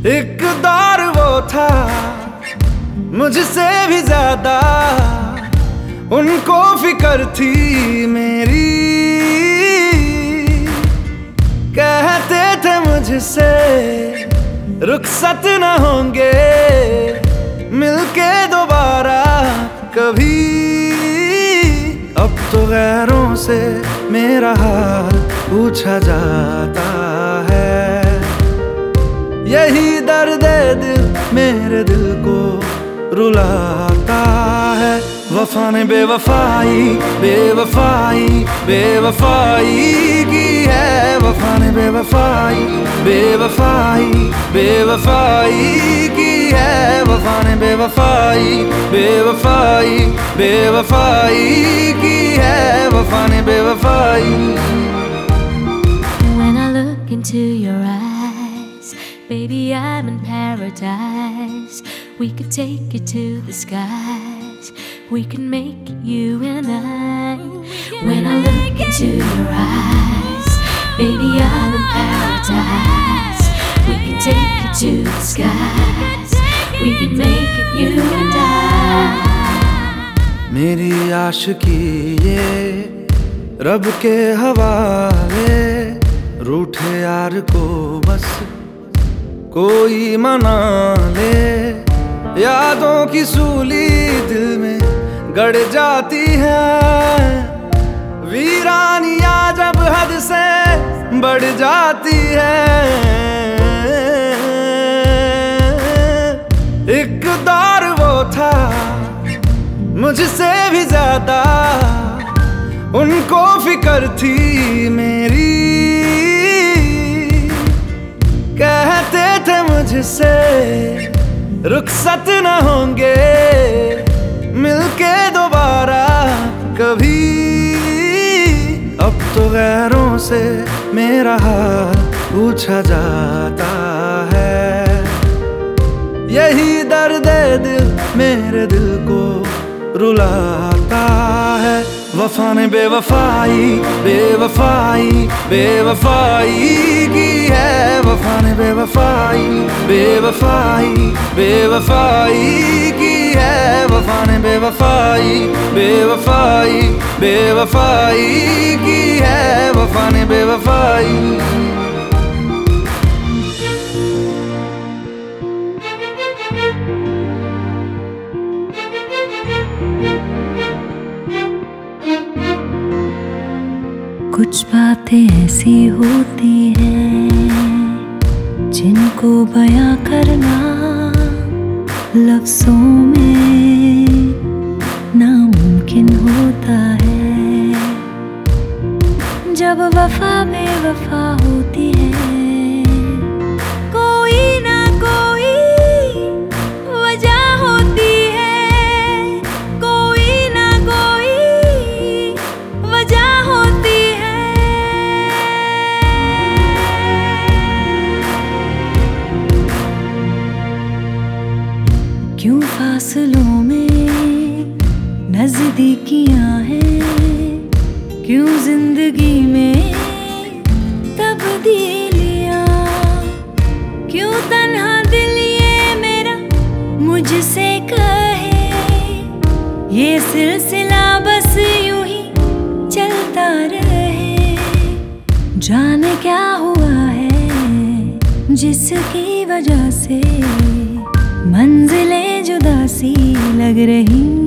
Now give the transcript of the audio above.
एक दौर वो था, मुझसे भी ज़्यादा। उनको फिकर थी मेरी। कहते थे मुझसे, रुखसत न होंगे, मिलके दोबारा कभी। अब तो गैरों से मेरा हाल पूछा जाता। यही दर्द दिल मेरे दिल को रुलाता है। वफा ने बेवफाई बेवफाई बेवफाई की है। वफा ने बेवफाई बेवफाई बेवफाई की है। वफा ने बेवफाई बेवफाई बेवफाई की है। वफा ने बेवफाई। When I look into your eyes, baby, I'm in paradise. We could take it to the skies. We can make it you and I. When I look into your eyes, baby, I'm in paradise. We can take it to the skies. We can make it you and I. मेरी आशिकी ये रब के हवाले रूठे यार को बस कोई मना ले। यादों की सूली दिल में गड़ जाती है। वीरानिया जब हद से बढ़ जाती है। एक दौर वो था, मुझसे भी ज़्यादा। उनको फिकर थी मेरी। मुझसे रुखसत न होंगे, मिलके दोबारा कभी। अब तो गैरों से मेरा हाल पूछा जाता है। यही दर्द दिल, मेरे दिल को रुलाता है। वफा ने बेवफाई बेवफाई बेवफाई की। बेवफाई बेवफाई बेवफाई की है वफा ने बेवफाई बेवफाई बेवफाई की है वफा ने बेवफाई। कुछ बातें ऐसी होती हैं जिनको बयां करना लफ्जों में नामुमकिन होता है। जब वफा में वफा होती है फासलों में नजदीकियाँ हैं। क्यों ज़िंदगी में तब्दीलियाँ? क्यों तन्हा दिल ये मेरा मुझसे कहे? ये सिलसिला बस यूँ ही चलता रहे। जाने क्या हुआ है जिसकी वजह से मंजिलें जुदा सी लग रही